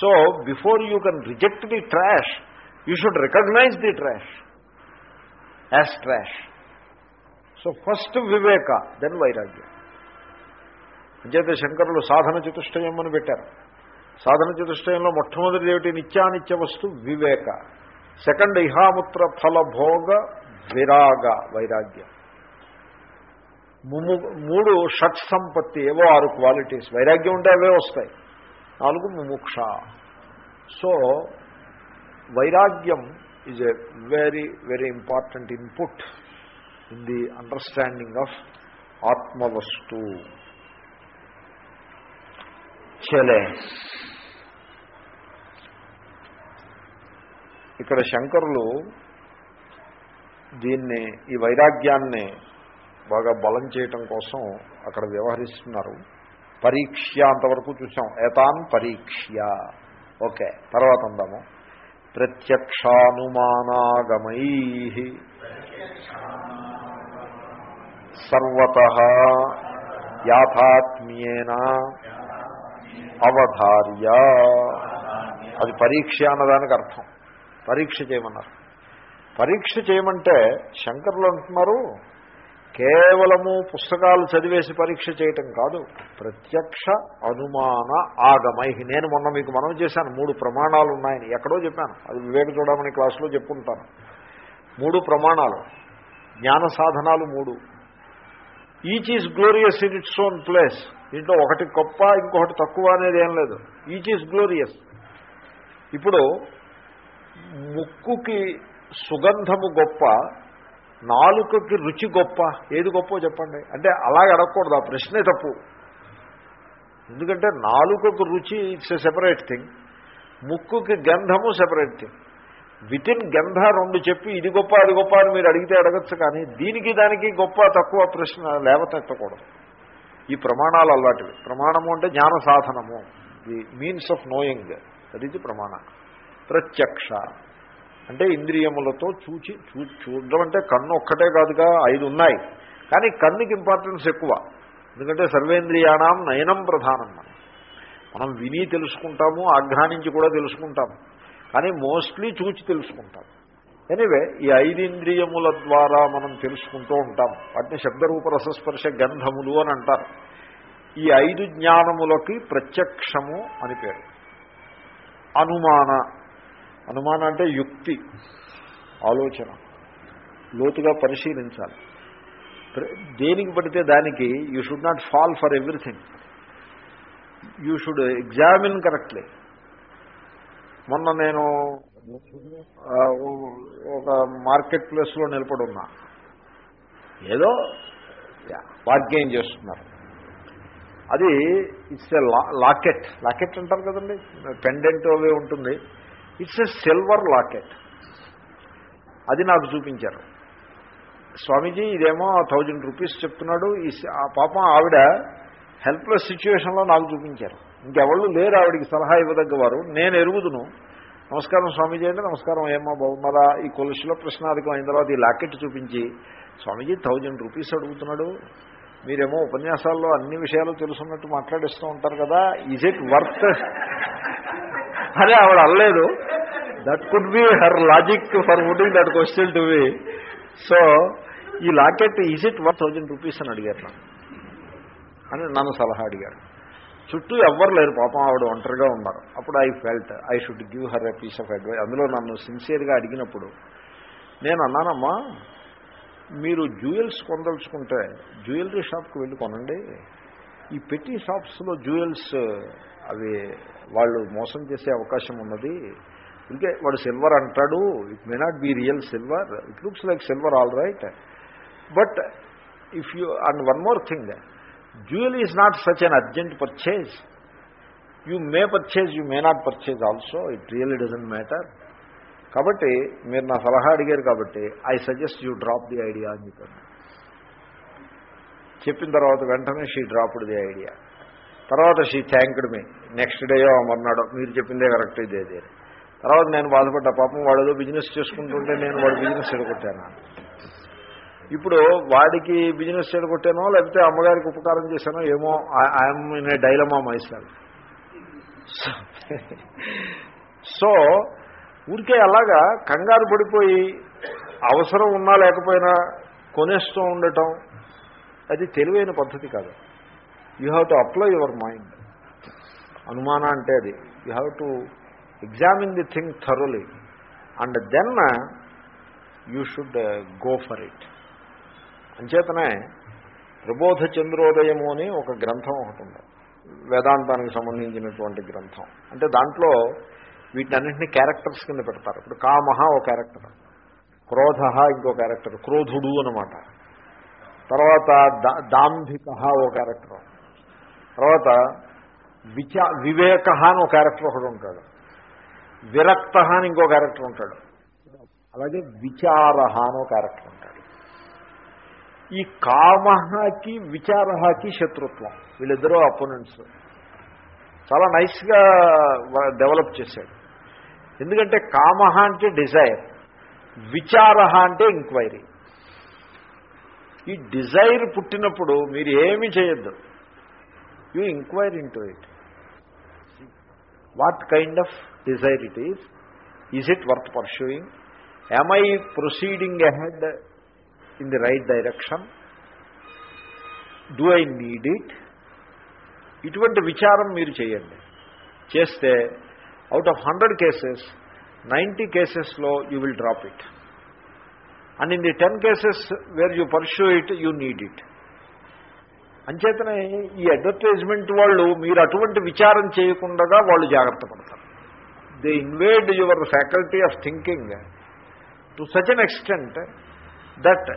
so before you can reject the trash you should recognise the trash as trash so first Viveka then వైరాగ్యం అంచేత శంకరులు సాధన చతుష్టయం అని పెట్టారు. సాధన చతుష్టయంలో మొట్టమొదటి ఏమిటి? నిత్యానిత్య వస్తు వివేక. సెకండ్ ఇహాముత్ర ఫలభోగ విరాగ వైరాగ్యం. మూడు షట్ సంపత్తి ఏవో ఆరు క్వాలిటీస్ వైరాగ్యం ఉంటే అవే వస్తాయి. నాలుగు ముముక్ష. సో వైరాగ్యం is a very very important input in the understanding of ఆత్మవస్తు. చలే. ఇక్కడ శంకరులు దీన్ని ఈ వైరాగ్యాన్ని బాగా బలం చేయటం కోసం అక్కడ వ్యవహరిస్తున్నారు. పరీక్ష అంతవరకు చూసాం. ఏతాన్ పరీక్ష. ఓకే తర్వాత అందాము. ప్రత్యక్షానుమానాగమై. సర్వత యాథాత్మ్యేన అవధార్య. అది పరీక్ష అన్నదానికి అర్థం. పరీక్ష చేయమన్నారు. పరీక్ష చేయమంటే శంకర్లు అంటున్నారు కేవలము పుస్తకాలు చదివేసి పరీక్ష చేయటం కాదు. ప్రత్యక్ష అనుమాన ఆగమై. నేను మొన్న మీకు మనం చేశాను. మూడు ప్రమాణాలు ఉన్నాయని. ఎక్కడో చెప్పాను. అది వివేక చూడమని క్లాసులో చెప్పుకుంటాను. మూడు ప్రమాణాలు. జ్ఞాన సాధనాలు మూడు. Each is glorious in its own place దీంట్లో ఒకటి గొప్ప ఇంకొకటి తక్కువ అనేది ఏం లేదు. ఈచ్ ఈజ్ గ్లోరియస్ ఇప్పుడు ముక్కుకి సుగంధము గొప్ప నాలుకకి రుచి గొప్ప. ఏది గొప్ప చెప్పండి. అంటే అలాగే అడగకూడదు. ఆ ప్రశ్నే తప్పు. ఎందుకంటే నాలుకకు రుచి ఇట్స్ ఎ సెపరేట్ థింగ్ ముక్కుకి గంధము సెపరేట్ థింగ్ విత్ ఇన్ గంధ రెండు చెప్పి ఇది గొప్ప అది గొప్ప అని మీరు అడిగితే అడగచ్చు కానీ దీనికి దానికి గొప్ప తక్కువ ప్రశ్న లేవతెత్తకూడదు. ఈ ప్రమాణాలు అలాంటివి ప్రమాణము అంటే జ్ఞాన సాధనము. ది మీన్స్ ఆఫ్ నోయింగ్ అది ప్రమాణ ప్రత్యక్ష అంటే ఇంద్రియములతో చూచి చూ చూడడం అంటే కన్ను ఒక్కటే కాదుగా ఐదు ఉన్నాయి. కానీ కన్నుకి ఇంపార్టెన్స్ ఎక్కువ. ఎందుకంటే సర్వేంద్రియాణం నయనం ప్రధానం మనం. మనం విని తెలుసుకుంటాము ఆఘ్రానించి కూడా తెలుసుకుంటాము. కానీ మోస్ట్లీ చూచి తెలుసుకుంటాం. ఎనివే ఈ ఐదింద్రియముల ద్వారా మనం తెలుసుకుంటూ ఉంటాం. వాటిని శబ్దరూప రసస్పర్శ గంధములు అని అంటారు. ఈ ఐదు జ్ఞానములకి ప్రత్యక్షము అని పేరు. అనుమాన అనుమానం అంటే యుక్తి ఆలోచన. లోతుగా పరిశీలించాలి. దేనికి పడితే దానికి you should not fall for everything you should examine correctly మొన్న నేను ఒక మార్కెట్ ప్లేస్లో నిలబడి ఉన్నా. ఏదో వాగ్యం చేస్తున్నారు. అది ఇట్స్ ఎ లాకెట్ లాకెట్ అంటారు కదండి? పెండెంట్ అవే ఉంటుంది. ఇట్స్ ఎ సిల్వర్ లాకెట్ అది నాకు చూపించారు. స్వామీజీ ఇదేమో థౌజండ్ రూపీస్ చెప్తున్నాడు. ఈ ఆ పాపం ఆవిడ హెల్ప్లెస్ సిచ్యువేషన్లో నాకు చూపించారు. ఇంకెవళ్ళు లేరు ఆవిడికి సలహా ఇవ్వదగ్గవారు. నేను ఎరుగుదును. నమస్కారం స్వామీజీ అంటే నమస్కారం ఏమో బహుమరా ఈ కొలుసులో ప్రశ్నార్థకం అయిన తర్వాత ఈ లాకెట్ చూపించి స్వామీజీ థౌజండ్ రూపీస్ అడుగుతున్నాడు. మీరేమో ఉపన్యాసాల్లో అన్ని విషయాలు తెలుసున్నట్టు మాట్లాడిస్తూ ఉంటారు కదా. ఈజ్ ఇట్ వర్త్ అదే ఆవిడ అనలేదు. That could be her logic for wording that question to be so ఈ locket is it one thousand rupees అని అడిగారు నన్ను. అని నన్ను సలహా అడిగారు. చుట్టూ ఎవ్వరు లేరు పాపం ఆవిడ ఒంటరిగా ఉన్నారు. అప్పుడు I felt I should give her a piece of advice అందులో నన్ను సిన్సియర్గా అడిగినప్పుడు నేను అన్నానమ్మా మీరు జ్యువెల్స్ కొనదలుచుకుంటే జ్యువెలరీ షాప్కి వెళ్ళి కొనండి. ఈ పెట్టి షాప్స్లో జ్యువెల్స్ అవి వాళ్ళు మోసం చేసే అవకాశం ఉన్నది. ఇంకే వాడు సిల్వర్ అంటాడు it may not be real silver it looks like silver all right but if you and one more thing jewel is not such an urgent purchase you may purchase you may not purchase also it really doesn't matter కాబట్టి మీరు నా సలహా అడిగారు కాబట్టి I suggest you drop the idea అని చెప్పాను. చెప్పిన తర్వాత వెంటనే షీ డ్రాప్డ్ ది ఐడియా తర్వాత షీ థ్యాంక్డ్ మీ నెక్స్ట్ డేయో మర్నాడో మీరు చెప్పిందే కరెక్ట్ ఇదే ఇదే. తర్వాత నేను బాధపడ్డా పాపం వాడు ఏదో బిజినెస్ చేసుకుంటుంటే నేను వాడు బిజినెస్ ఎడగొట్టాను ఇప్పుడు వాడికి బిజినెస్ ఎడగొట్టానో లేకపోతే అమ్మగారికి ఉపకారం చేశానో ఏమో I'm in a dilemma myself so ఊరికే అలాగా కంగారు పడిపోయి అవసరం ఉన్నా లేకపోయినా కొనేస్తూ ఉండటం అది తెలివైన పద్ధతి కాదు. You have to apply your mind. అనుమాన అంటే అది. You have to examine the thing thoroughly. And then you should go for it. అంచేతనే ప్రబోధ చంద్రోదయము అని ఒక గ్రంథం ఒకటి ఉంది. వేదాంతానికి సంబంధించినటువంటి గ్రంథం. అంటే దాంట్లో వీటన్నింటినీ క్యారెక్టర్స్ కింద పెడతారు. ఇప్పుడు కామహ ఓ క్యారెక్టర్ క్రోధ ఇంకో క్యారెక్టర్ క్రోధుడు అనమాట తర్వాత దా- దాంభిక ఓ క్యారెక్టర్. తర్వాత విచా వివేక అని ఒక క్యారెక్టర్ ఒకడు ఉంటాడు. విరక్త అని ఇంకో క్యారెక్టర్ ఉంటాడు. అలాగే విచార అని క్యారెక్టర్ ఉంటాడు. ఈ కామహకి విచారహకి శత్రుత్వం. వీళ్ళిద్దరూ అపోనెంట్స్ చాలా నైస్గా డెవలప్ చేశాడు. ఎందుకంటే కామహ అంటే డిజైర్ విచార అంటే ఎంక్వైరీ ఈ డిజైర్ పుట్టినప్పుడు మీరు ఏమీ చేయొద్దు. You enquire into it what kind of desire it is is it worth pursuing am I proceeding ahead in the right direction do I need it ఇటువంటి విచారం మీరు చేయండి. చేస్తే out of hundred cases ninety కేసెస్లో you will drop it and in the ten cases where you pursue it you need it అంచేతనే ఈ advertisement వాళ్ళు మీరు అటువంటి విచారం చేయకుండా వాళ్ళు జాగ్రత్త పడతారు. They invade your faculty of thinking to such an extent that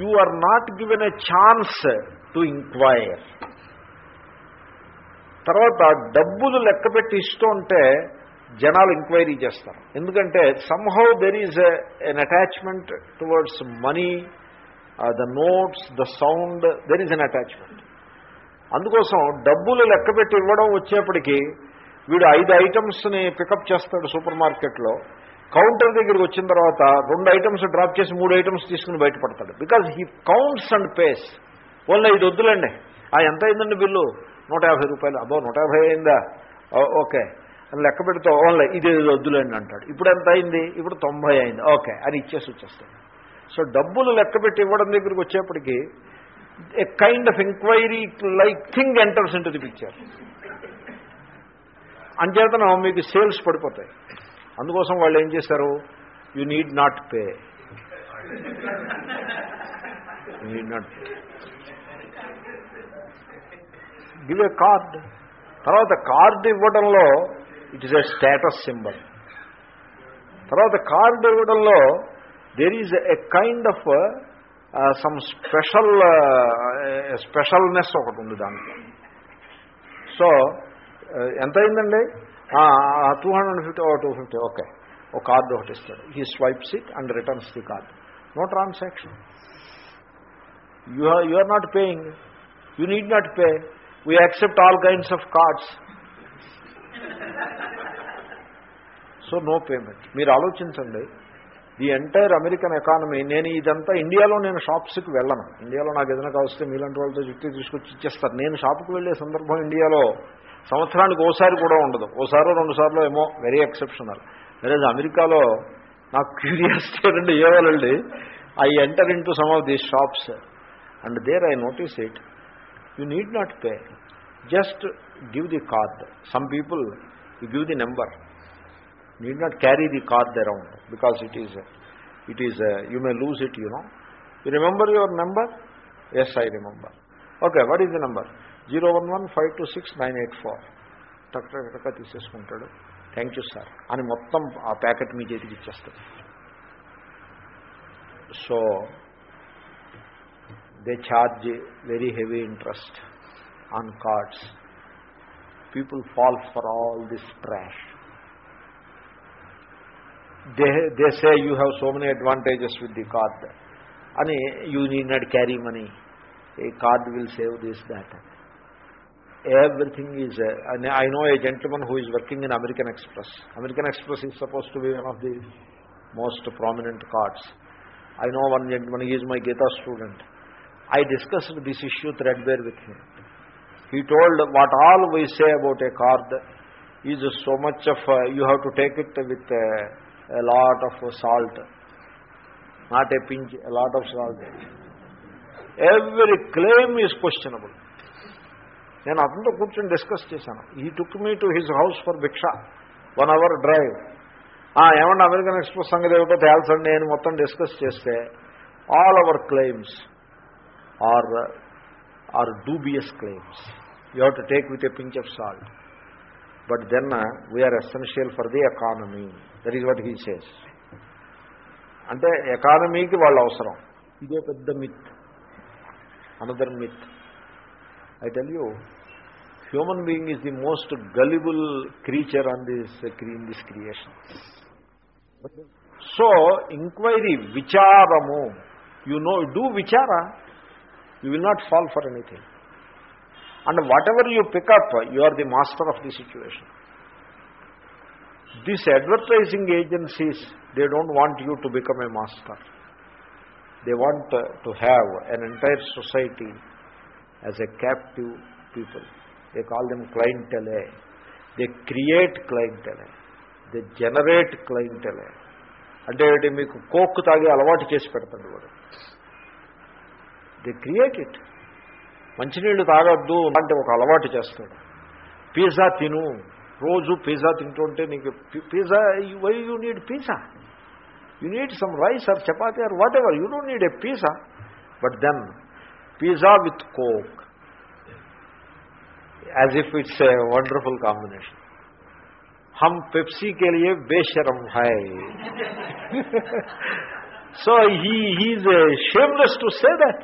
you are not given a chance to enquire తర్వాత డబ్బులు లెక్క పెట్టి ఇస్తూ ఉంటే జనాలు ఎంక్వైరీ చేస్తారు. ఎందుకంటే somehow there is an attachment towards money the notes the sound there is an attachment అందుకోసం డబ్బులు లెక్క పెట్టి ఇవ్వడం వచ్చేప్పటికీ వీడు ఐదు ఐటమ్స్ని పికప్ చేస్తాడు సూపర్ మార్కెట్లో కౌంటర్ దగ్గరికి వచ్చిన తర్వాత రెండు ఐటమ్స్ డ్రాప్ చేసి మూడు ఐటమ్స్ తీసుకుని బయటపడతాడు. Because he counts and pays only ఇది వద్దులండి. ఆ ఎంత అయిందండి బిల్లు? నూట యాభై రూపాయలు. అబ్బో నూట యాభై అయిందా? ఓ- ఓకే. అని లెక్క పెడితే ఓన్లీ ఇది ఇది వద్దులేండి అంటాడు. ఇప్పుడు ఎంత అయింది? ఇప్పుడు తొంభై అయింది. ఓకే. అని ఇచ్చేసి వచ్చేస్తాడు. సో డబ్బులు లెక్క పెట్టి ఇవ్వడం దగ్గరికి వచ్చేప్పటికీ a kind of enquiry like thing enters into the picture అంచేతనం మీకు సేల్స్ పడిపోతాయి. అందుకోసం వాళ్ళు ఏం చేశారు? You need not pay need not give a card తర్వాత కార్డు ఇవ్వడంలో it is a status symbol తర్వాత కార్డు ఇవ్వడంలో there is a kind of some special specialness ఒకటి ఉంది దాంట్లో. సో ఎంత అయిందండి two hundred fifty oh two fifty okay ఒక కార్డు ఒకటి ఇస్తాడు. He swipes it and returns the card no transaction you you are not paying you need not pay we accept all kinds of cards so no payment మీరు ఆలోచించండి. The entire American economy. నేను ఇదంతా ఇండియాలో నేను షాప్స్కి వెళ్ళను. ఇండియాలో నాకు ఏదైనా కావస్తే మీలాంటి వాళ్ళతో చుట్టూ తీసుకొచ్చి ఇచ్చేస్తారు. నేను షాప్కి వెళ్ళే సందర్భం ఇండియాలో సంవత్సరానికి ఓసారి కూడా ఉండదు. ఓసారో రెండు సార్లు ఏమో వెరీ ఎక్సెప్షనల్. వెరేజ్ అమెరికాలో నాకు క్యూరియాసిటీ రెండు ఏవాళ్ళండి I enter into some of these shops and there I notice it you need not pay just give the card some people you give the number need not carry the card around because it is it is uh, you may lose it you know you remember your number yes i remember okay what is the number 01152698 టక్ టక్ టక్ తీసేసుకుంటాడు thank you sir అని మొత్తం ఆ packet మీ చేతికి ఇచ్చేస్తాడు so they charge very heavy interest on cards people fall for all this trash they, they say you have so many advantages with the card. And you need not carry money. A card will save this that. Everything is uh, i know a gentleman who is working in american express. American express is supposed to be one of the most prominent cards. I know one gentleman he is my gita student. I discussed this issue threadbare with him. He told what all we say about a card is so much of uh, you have to take it with uh, a lot of salt. Not a pinch a lot of salt. Every claim is questionable. నేను అతనితో కూర్చొని discuss చేశాను. He took me to his house for భిక్ష. One hour drive ఏమన్నా American Express సంగతి ఏమిటో తేల్చండి. నేను మొత్తం డిస్కస్ చేస్తే all our claims are are dubious claims you have to take with a pinch of salt but then we're essential for the economy. That is what he says. అంటే ఎకానమీకి వాళ్ళు అవసరం. ఇదే పెద్ద myth. Another myth I tell you human being is the most gullible creature on this in this creation so enquiry విచారము you know do విచార you will not fall for anything and whatever you pick up you are the master of the situation these advertising agencies they don't want you to become a master they want uh, to have an entire society as a captive people they call them clientele they create clientele they generate clientele అంటే మీకు coke తాగి అలవాటు చేసి పెడతాడు వాడు they create it మంచినీళ్ళు తాగొద్దు అంటే ఒక అలవాటు చేస్తాడు. పిజ్జా తిను. రోజు పిజ్జా తింటుంటే నీకు pizza why you need pizza you need some rice or chapati or whatever you don't need a pizza but then pizza with coke as if it's a wonderful combination hum Pepsi కే బేషరం high so he he's shameless to say that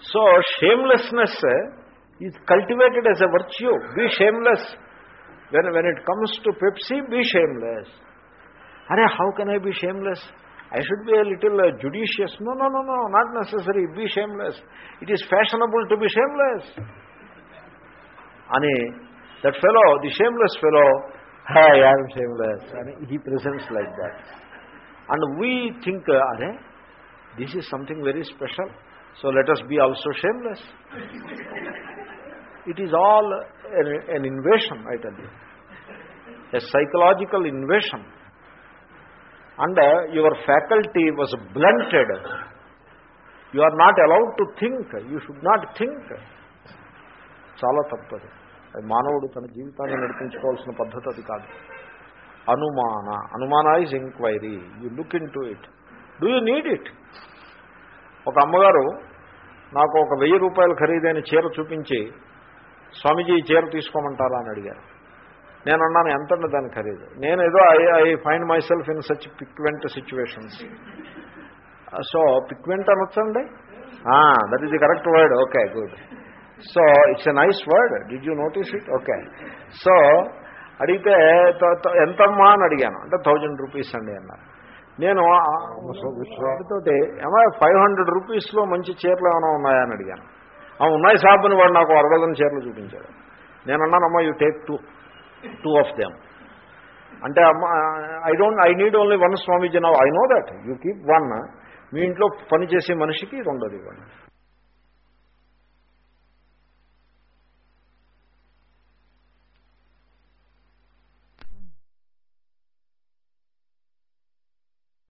so shamelessness uh, is cultivated as a virtue. Be shameless. When when it comes to pepsi be shameless. Are how can i be shameless? I should be a little uh, judicious. No no no no not necessary. Be shameless. It is fashionable to be shameless. Ani that fellow the shameless fellow hey i am shameless. And he presents like that. And we think uh, are this is something very special so let us be also shameless it is all an, an invasion i tell you a psychological invasion and uh, your faculty was blunted you are not allowed to think you should not think చాలా తప్పదు మానవుడు తన జీవితాన్ని నడిపించుకోవాల్సిన పద్ధతి అది కాదు అనుమాన అనుమాన is enquiry you look in to it do you need it ఒక అమ్మగారు నాకు ఒక వెయ్యి రూపాయలు ఖరీదైన చీర చూపించి స్వామీజీ ఈ చీర తీసుకోమంటారా? అని అడిగారు. నేను అన్నాను ఎంత దాని ఖరీదు? నేను ఏదో I I find myself in such piquant situations so piquant అనొచ్చండి? That is the correct word okay good so it's a nice word did you notice it okay so అడిగితే ఎంతమ్మా? అని అడిగాను. అంటే థౌజండ్ రూపీస్ అండి అన్నారు. నేను తోటి ఏమో ఫైవ్ హండ్రెడ్ రూపీస్లో మంచి చీరలు ఏమైనా ఉన్నాయా అని అడిగాను. ఆ ఉన్నాయి సాబ్ అని వాడు నాకు అరడదని చీరలు చూపించాడు. నేను అన్నానమ్మా you take two two of them అంటే అమ్మ I don't I need only one Swamiji now I know that you keep one మీ ఇంట్లో పనిచేసే మనిషికి రెండోది ఇవ్వండి.